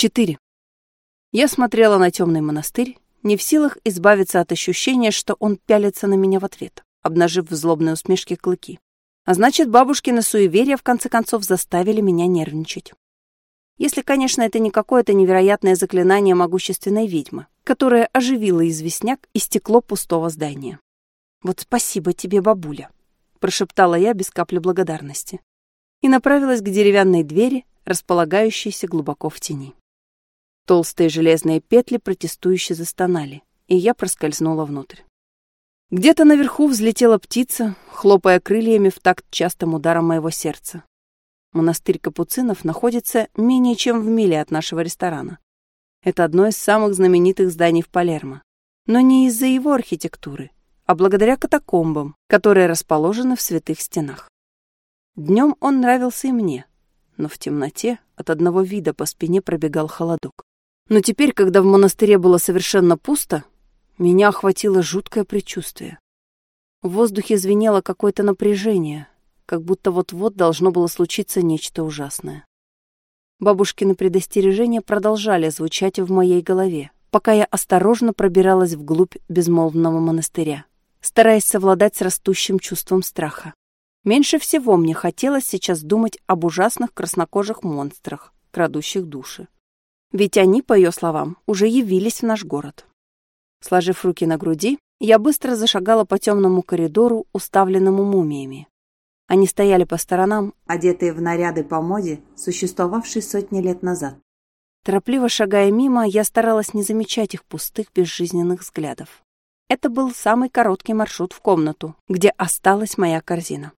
4. Я смотрела на темный монастырь, не в силах избавиться от ощущения, что он пялится на меня в ответ, обнажив в злобной усмешке клыки. А значит, бабушкины суеверия в конце концов заставили меня нервничать. Если, конечно, это не какое-то невероятное заклинание могущественной ведьмы, которое оживило известняк и стекло пустого здания. «Вот спасибо тебе, бабуля», — прошептала я без капли благодарности и направилась к деревянной двери, располагающейся глубоко в тени. Толстые железные петли протестующе застонали, и я проскользнула внутрь. Где-то наверху взлетела птица, хлопая крыльями в такт частым ударом моего сердца. Монастырь Капуцинов находится менее чем в миле от нашего ресторана. Это одно из самых знаменитых зданий в Палермо. Но не из-за его архитектуры, а благодаря катакомбам, которые расположены в святых стенах. Днем он нравился и мне, но в темноте от одного вида по спине пробегал холодок. Но теперь, когда в монастыре было совершенно пусто, меня охватило жуткое предчувствие. В воздухе звенело какое-то напряжение, как будто вот-вот должно было случиться нечто ужасное. Бабушкины предостережения продолжали звучать в моей голове, пока я осторожно пробиралась вглубь безмолвного монастыря, стараясь совладать с растущим чувством страха. Меньше всего мне хотелось сейчас думать об ужасных краснокожих монстрах, крадущих души. Ведь они, по ее словам, уже явились в наш город. Сложив руки на груди, я быстро зашагала по темному коридору, уставленному мумиями. Они стояли по сторонам, одетые в наряды по моде, существовавшей сотни лет назад. Торопливо шагая мимо, я старалась не замечать их пустых, безжизненных взглядов. Это был самый короткий маршрут в комнату, где осталась моя корзина.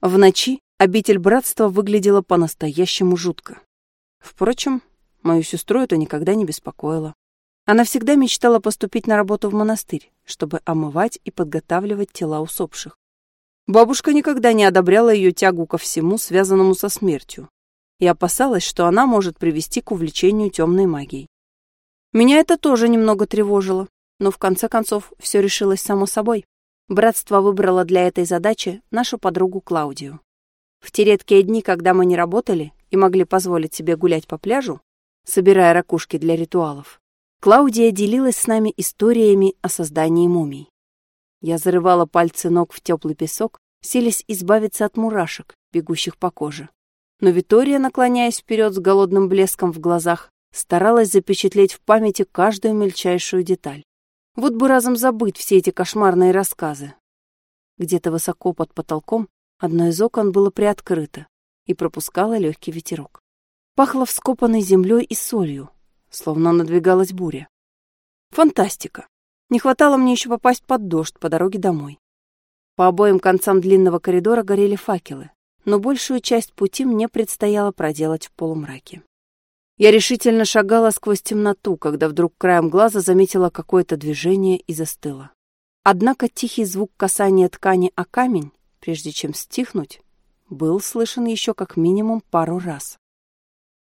В ночи обитель братства выглядела по-настоящему жутко. Впрочем, Мою сестру это никогда не беспокоило. Она всегда мечтала поступить на работу в монастырь, чтобы омывать и подготавливать тела усопших. Бабушка никогда не одобряла ее тягу ко всему, связанному со смертью, и опасалась, что она может привести к увлечению темной магией. Меня это тоже немного тревожило, но в конце концов все решилось само собой. Братство выбрало для этой задачи нашу подругу Клаудию. В те редкие дни, когда мы не работали и могли позволить себе гулять по пляжу, собирая ракушки для ритуалов, Клаудия делилась с нами историями о создании мумий. Я зарывала пальцы ног в теплый песок, селись избавиться от мурашек, бегущих по коже. Но Витория, наклоняясь вперед с голодным блеском в глазах, старалась запечатлеть в памяти каждую мельчайшую деталь. Вот бы разом забыть все эти кошмарные рассказы. Где-то высоко под потолком одно из окон было приоткрыто и пропускало легкий ветерок. Пахло вскопанной землей и солью, словно надвигалась буря. Фантастика. Не хватало мне еще попасть под дождь по дороге домой. По обоим концам длинного коридора горели факелы, но большую часть пути мне предстояло проделать в полумраке. Я решительно шагала сквозь темноту, когда вдруг краем глаза заметила какое-то движение и застыла. Однако тихий звук касания ткани о камень, прежде чем стихнуть, был слышен еще как минимум пару раз.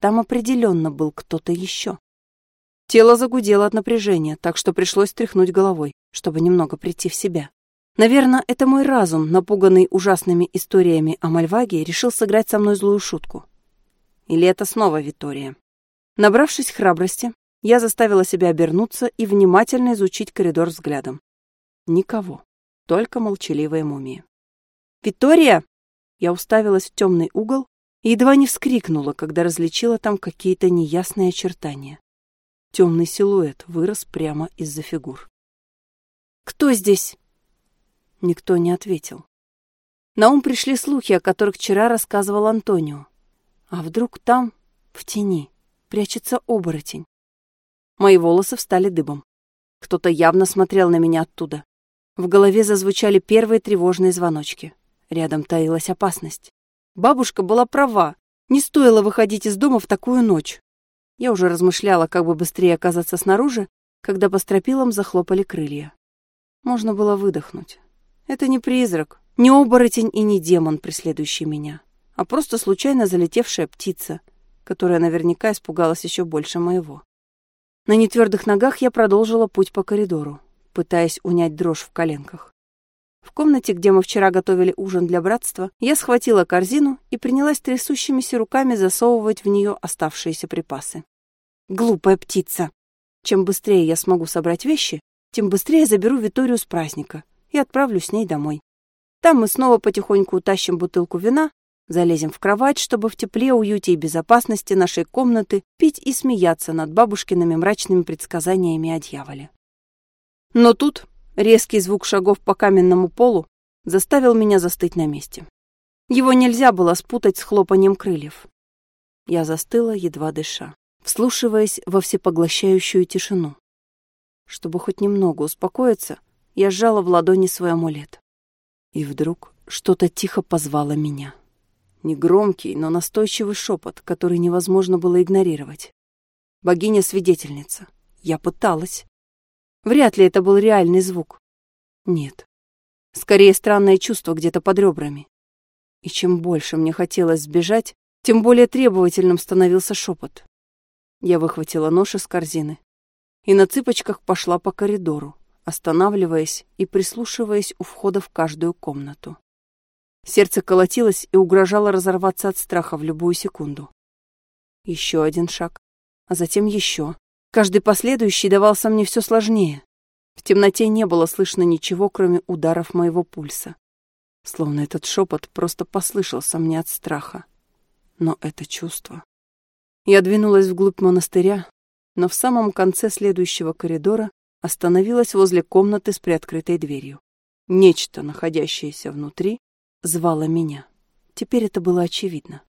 Там определенно был кто-то еще. Тело загудело от напряжения, так что пришлось тряхнуть головой, чтобы немного прийти в себя. Наверное, это мой разум, напуганный ужасными историями о Мальваге, решил сыграть со мной злую шутку. Или это снова Витория. Набравшись храбрости, я заставила себя обернуться и внимательно изучить коридор взглядом. Никого, только молчаливые мумии. «Витория!» Я уставилась в темный угол и едва не вскрикнула, когда различила там какие-то неясные очертания. Темный силуэт вырос прямо из-за фигур. «Кто здесь?» Никто не ответил. На ум пришли слухи, о которых вчера рассказывал Антонио. А вдруг там, в тени, прячется оборотень? Мои волосы встали дыбом. Кто-то явно смотрел на меня оттуда. В голове зазвучали первые тревожные звоночки. Рядом таилась опасность. Бабушка была права. Не стоило выходить из дома в такую ночь. Я уже размышляла, как бы быстрее оказаться снаружи, когда по стропилам захлопали крылья. Можно было выдохнуть. Это не призрак, не оборотень и не демон, преследующий меня, а просто случайно залетевшая птица, которая наверняка испугалась еще больше моего. На нетвердых ногах я продолжила путь по коридору, пытаясь унять дрожь в коленках. В комнате, где мы вчера готовили ужин для братства, я схватила корзину и принялась трясущимися руками засовывать в нее оставшиеся припасы. Глупая птица. Чем быстрее я смогу собрать вещи, тем быстрее заберу Виторию с праздника и отправлюсь с ней домой. Там мы снова потихоньку утащим бутылку вина, залезем в кровать, чтобы в тепле, уюте и безопасности нашей комнаты пить и смеяться над бабушкиными мрачными предсказаниями о дьяволе. Но тут резкий звук шагов по каменному полу заставил меня застыть на месте. Его нельзя было спутать с хлопанием крыльев. Я застыла, едва дыша, вслушиваясь во всепоглощающую тишину. Чтобы хоть немного успокоиться, я сжала в ладони свой амулет. И вдруг что-то тихо позвало меня. Негромкий, но настойчивый шепот, который невозможно было игнорировать. Богиня-свидетельница. Я пыталась. Вряд ли это был реальный звук. Нет. Скорее, странное чувство где-то под ребрами. И чем больше мне хотелось сбежать, тем более требовательным становился шепот. Я выхватила нож из корзины и на цыпочках пошла по коридору, останавливаясь и прислушиваясь у входа в каждую комнату. Сердце колотилось и угрожало разорваться от страха в любую секунду. Еще один шаг, а затем еще. Каждый последующий давался мне все сложнее. В темноте не было слышно ничего, кроме ударов моего пульса. Словно этот шепот просто послышался мне от страха. Но это чувство... Я двинулась вглубь монастыря, но в самом конце следующего коридора остановилась возле комнаты с приоткрытой дверью. Нечто, находящееся внутри, звало меня. Теперь это было очевидно.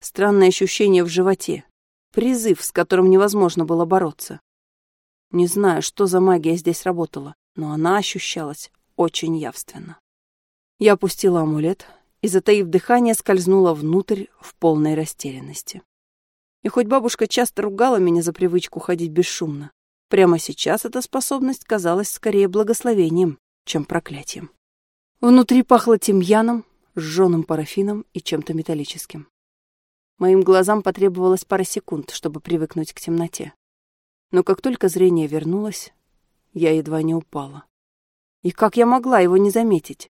Странное ощущение в животе, призыв, с которым невозможно было бороться. Не знаю, что за магия здесь работала, но она ощущалась очень явственно. Я опустила амулет и, затаив дыхание, скользнула внутрь в полной растерянности. И хоть бабушка часто ругала меня за привычку ходить бесшумно, прямо сейчас эта способность казалась скорее благословением, чем проклятием. Внутри пахло тимьяном, сжёным парафином и чем-то металлическим. Моим глазам потребовалось пара секунд, чтобы привыкнуть к темноте. Но как только зрение вернулось, я едва не упала. И как я могла его не заметить?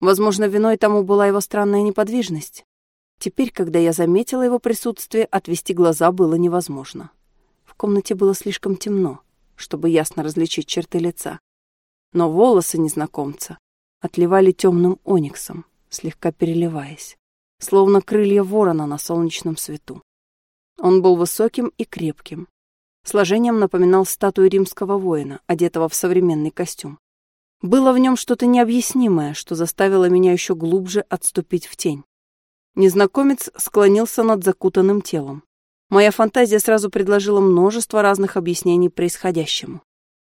Возможно, виной тому была его странная неподвижность. Теперь, когда я заметила его присутствие, отвести глаза было невозможно. В комнате было слишком темно, чтобы ясно различить черты лица. Но волосы незнакомца отливали темным ониксом, слегка переливаясь, словно крылья ворона на солнечном свету. Он был высоким и крепким. Сложением напоминал статую римского воина, одетого в современный костюм. Было в нем что-то необъяснимое, что заставило меня еще глубже отступить в тень. Незнакомец склонился над закутанным телом. Моя фантазия сразу предложила множество разных объяснений происходящему.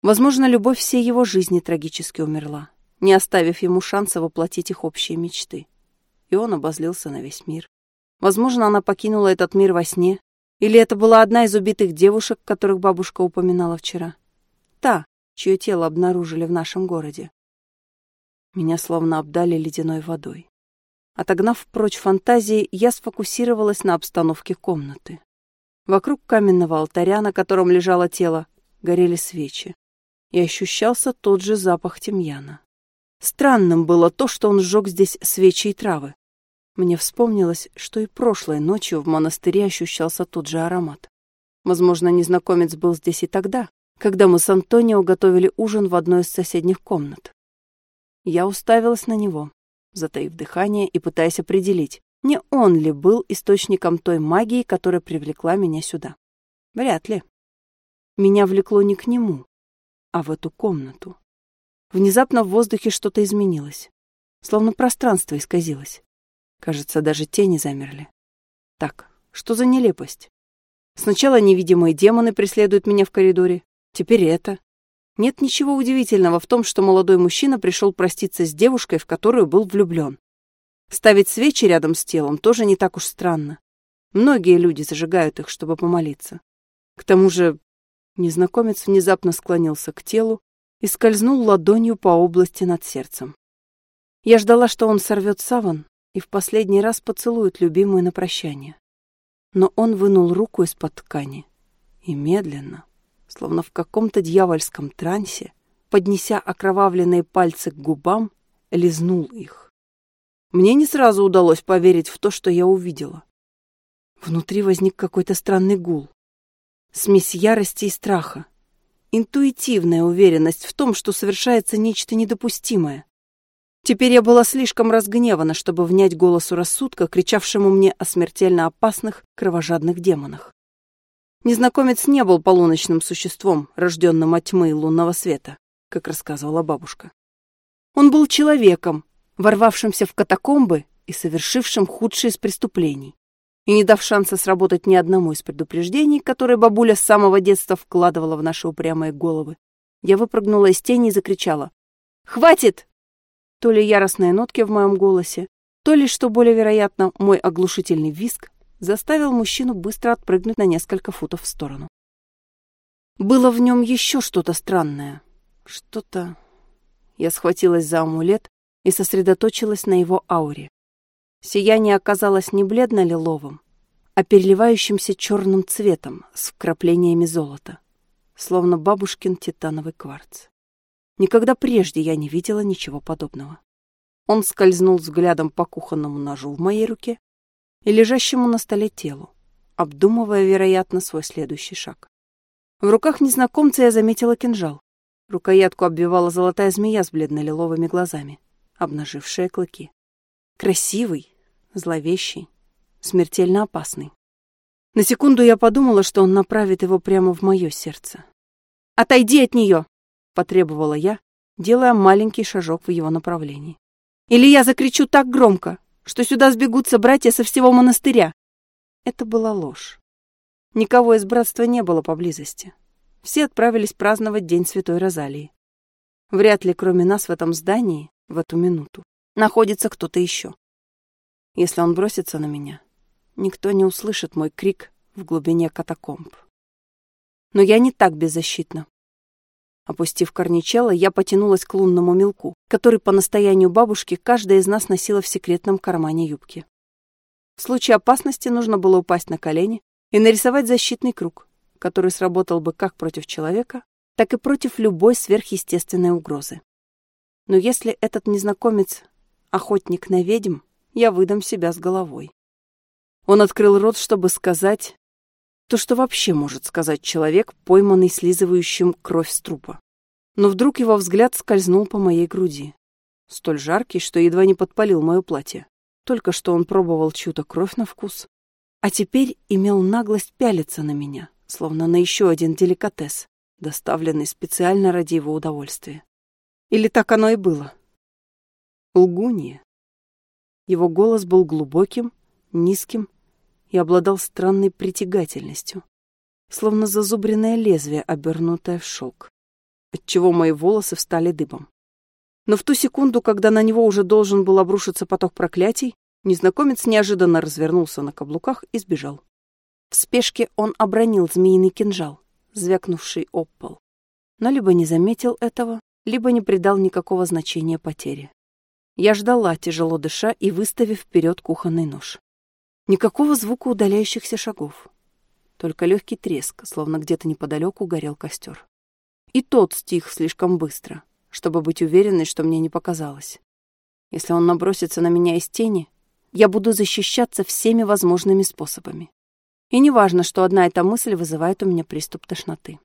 Возможно, любовь всей его жизни трагически умерла, не оставив ему шанса воплотить их общие мечты. И он обозлился на весь мир. Возможно, она покинула этот мир во сне, или это была одна из убитых девушек, которых бабушка упоминала вчера. Та, чье тело обнаружили в нашем городе. Меня словно обдали ледяной водой. Отогнав прочь фантазии, я сфокусировалась на обстановке комнаты. Вокруг каменного алтаря, на котором лежало тело, горели свечи. И ощущался тот же запах тимьяна. Странным было то, что он сжег здесь свечи и травы. Мне вспомнилось, что и прошлой ночью в монастыре ощущался тот же аромат. Возможно, незнакомец был здесь и тогда, когда мы с Антонио готовили ужин в одной из соседних комнат. Я уставилась на него, затаив дыхание и пытаясь определить, не он ли был источником той магии, которая привлекла меня сюда. Вряд ли. Меня влекло не к нему, а в эту комнату. Внезапно в воздухе что-то изменилось, словно пространство исказилось. Кажется, даже тени замерли. Так, что за нелепость? Сначала невидимые демоны преследуют меня в коридоре, Теперь это. Нет ничего удивительного в том, что молодой мужчина пришел проститься с девушкой, в которую был влюблен. Ставить свечи рядом с телом тоже не так уж странно. Многие люди зажигают их, чтобы помолиться. К тому же незнакомец внезапно склонился к телу и скользнул ладонью по области над сердцем. Я ждала, что он сорвет саван и в последний раз поцелует любимую на прощание. Но он вынул руку из-под ткани и медленно, словно в каком-то дьявольском трансе, поднеся окровавленные пальцы к губам, лизнул их. Мне не сразу удалось поверить в то, что я увидела. Внутри возник какой-то странный гул. Смесь ярости и страха. Интуитивная уверенность в том, что совершается нечто недопустимое. Теперь я была слишком разгневана, чтобы внять голосу рассудка, кричавшему мне о смертельно опасных, кровожадных демонах. Незнакомец не был полуночным существом, рожденным от тьмы и лунного света, как рассказывала бабушка. Он был человеком, ворвавшимся в катакомбы и совершившим худшие из преступлений. И не дав шанса сработать ни одному из предупреждений, которые бабуля с самого детства вкладывала в наши упрямые головы, я выпрыгнула из тени и закричала. «Хватит! То ли яростные нотки в моем голосе, то ли, что более вероятно, мой оглушительный виск заставил мужчину быстро отпрыгнуть на несколько футов в сторону. Было в нем еще что-то странное. Что-то... Я схватилась за амулет и сосредоточилась на его ауре. Сияние оказалось не бледно-лиловым, а переливающимся черным цветом с вкраплениями золота, словно бабушкин титановый кварц. Никогда прежде я не видела ничего подобного. Он скользнул взглядом по кухонному ножу в моей руке и лежащему на столе телу, обдумывая, вероятно, свой следующий шаг. В руках незнакомца я заметила кинжал. Рукоятку обвивала золотая змея с бледно-лиловыми глазами, обнажившая клыки. Красивый, зловещий, смертельно опасный. На секунду я подумала, что он направит его прямо в мое сердце. «Отойди от нее!» потребовала я, делая маленький шажок в его направлении. Или я закричу так громко, что сюда сбегутся братья со всего монастыря. Это была ложь. Никого из братства не было поблизости. Все отправились праздновать День Святой Розалии. Вряд ли, кроме нас в этом здании, в эту минуту, находится кто-то еще. Если он бросится на меня, никто не услышит мой крик в глубине катакомб. Но я не так беззащитна. Опустив корничало, я потянулась к лунному мелку, который по настоянию бабушки каждая из нас носила в секретном кармане юбки. В случае опасности нужно было упасть на колени и нарисовать защитный круг, который сработал бы как против человека, так и против любой сверхъестественной угрозы. Но если этот незнакомец — охотник на ведьм, я выдам себя с головой. Он открыл рот, чтобы сказать то, что вообще может сказать человек, пойманный слизывающим кровь с трупа. Но вдруг его взгляд скользнул по моей груди. Столь жаркий, что едва не подпалил мое платье. Только что он пробовал чью-то кровь на вкус. А теперь имел наглость пялиться на меня, словно на еще один деликатес, доставленный специально ради его удовольствия. Или так оно и было? Лгунья. Его голос был глубоким, низким и обладал странной притягательностью, словно зазубренное лезвие, обернутое в шелк, отчего мои волосы встали дыбом. Но в ту секунду, когда на него уже должен был обрушиться поток проклятий, незнакомец неожиданно развернулся на каблуках и сбежал. В спешке он обронил змеиный кинжал, звякнувший об пол, но либо не заметил этого, либо не придал никакого значения потере. Я ждала, тяжело дыша и выставив вперед кухонный нож. Никакого звука удаляющихся шагов. Только легкий треск, словно где-то неподалеку горел костер. И тот стих слишком быстро, чтобы быть уверенной, что мне не показалось. Если он набросится на меня из тени, я буду защищаться всеми возможными способами. И неважно, что одна эта мысль вызывает у меня приступ тошноты.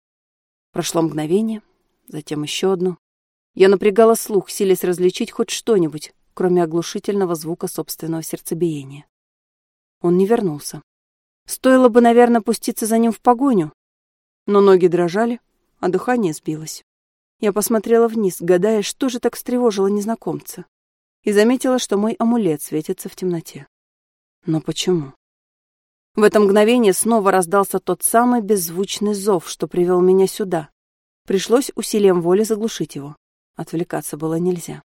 Прошло мгновение, затем еще одно. Я напрягала слух, силясь различить хоть что-нибудь, кроме оглушительного звука собственного сердцебиения. Он не вернулся. Стоило бы, наверное, пуститься за ним в погоню. Но ноги дрожали, а дыхание сбилось. Я посмотрела вниз, гадая, что же так встревожило незнакомца, и заметила, что мой амулет светится в темноте. Но почему? В это мгновение снова раздался тот самый беззвучный зов, что привел меня сюда. Пришлось усилием воли заглушить его. Отвлекаться было нельзя.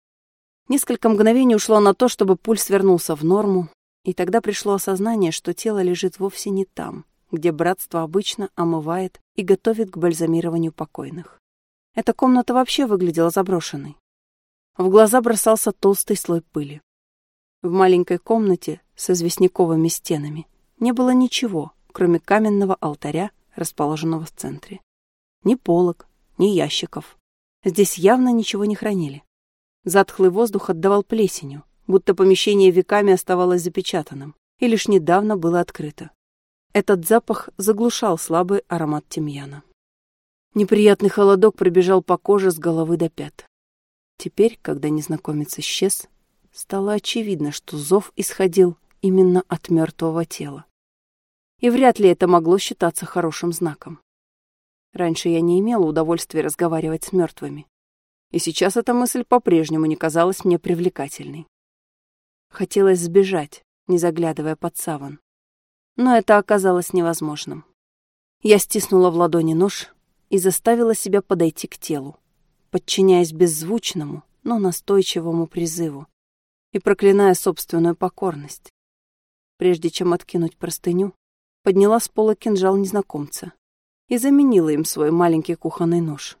Несколько мгновений ушло на то, чтобы пульс вернулся в норму, и тогда пришло осознание, что тело лежит вовсе не там, где братство обычно омывает и готовит к бальзамированию покойных. Эта комната вообще выглядела заброшенной. В глаза бросался толстый слой пыли. В маленькой комнате с известняковыми стенами не было ничего, кроме каменного алтаря, расположенного в центре. Ни полок, ни ящиков. Здесь явно ничего не хранили. Затхлый воздух отдавал плесенью, будто помещение веками оставалось запечатанным и лишь недавно было открыто. Этот запах заглушал слабый аромат тимьяна. Неприятный холодок пробежал по коже с головы до пят. Теперь, когда незнакомец исчез, стало очевидно, что зов исходил именно от мертвого тела. И вряд ли это могло считаться хорошим знаком. Раньше я не имела удовольствия разговаривать с мертвыми. И сейчас эта мысль по-прежнему не казалась мне привлекательной. Хотелось сбежать, не заглядывая под саван. Но это оказалось невозможным. Я стиснула в ладони нож и заставила себя подойти к телу, подчиняясь беззвучному, но настойчивому призыву и проклиная собственную покорность. Прежде чем откинуть простыню, подняла с пола кинжал незнакомца и заменила им свой маленький кухонный нож.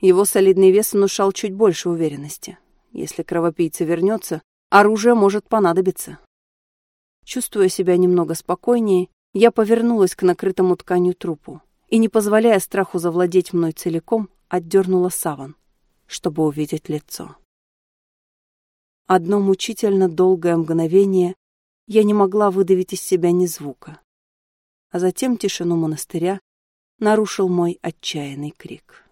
Его солидный вес внушал чуть больше уверенности. Если кровопийца вернется, оружие может понадобиться. Чувствуя себя немного спокойнее, я повернулась к накрытому тканью трупу и, не позволяя страху завладеть мной целиком, отдернула саван, чтобы увидеть лицо. Одно мучительно долгое мгновение я не могла выдавить из себя ни звука. А затем тишину монастыря нарушил мой отчаянный крик.